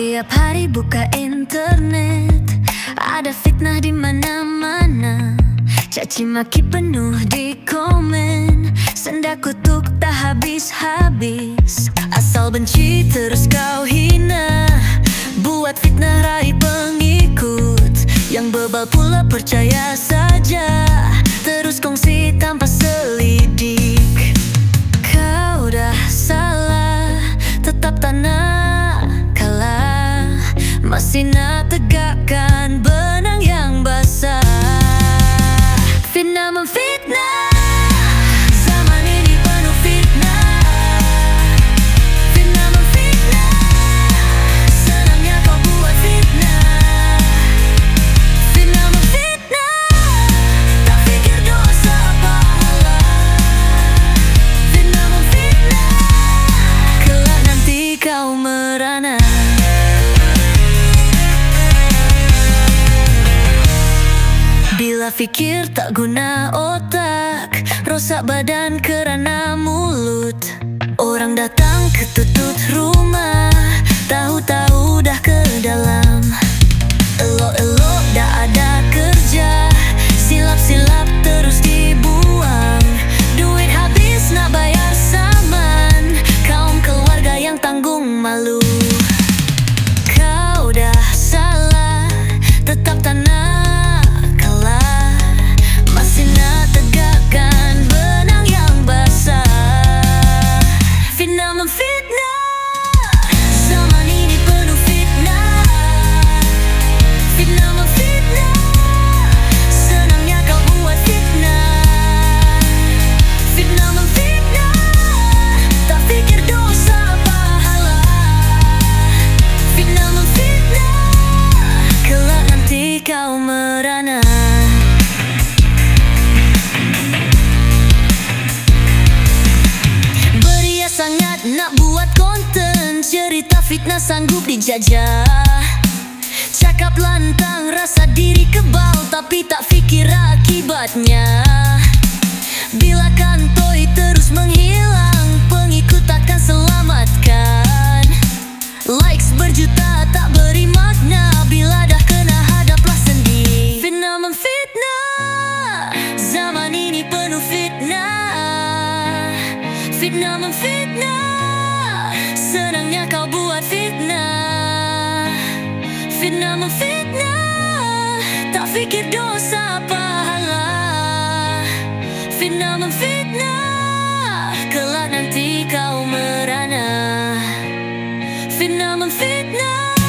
Setiap hari buka internet. Ada fitnah di mana-mana. Caci maki penuh di komen. Senda kutuk tak habis-habis. Asal benci terus kau hina. Buat fitnah raih pengikut. Yang bebal pula percaya saja Masih tegakkan benang yang basah. Fitnah memfitnah. Kau buat Fikir tak guna otak. Rosak badan kerana mulut. Orang datang ke tutut rumah. Tahu-tahu dah ke dalam. Elok-elok dah ada kerja. Silap-silap terus dibuang. Duit habis nak bayar saman. Kaum keluarga yang tanggung malu Fitnah memfitnah Zaman fitnah sanggup dijajah. Cakap lantang rasa diri kebal Tapi tak fikir akibatnya. Bila kantoi terus menghilang Pengikut takkan selamatkan. Likes berjuta tak beri makna. Bila dah kena hadaplah sendiri Fitnah memfitnah. Zaman ini penuh fitnah. Fitnah memfitnah Senangnya kau buat fitnah. Fitnah memfitnah. Tak fikir dosa pahala. Fitnah memfitnah. Kelak nanti kau merana. Fitnah memfitnah.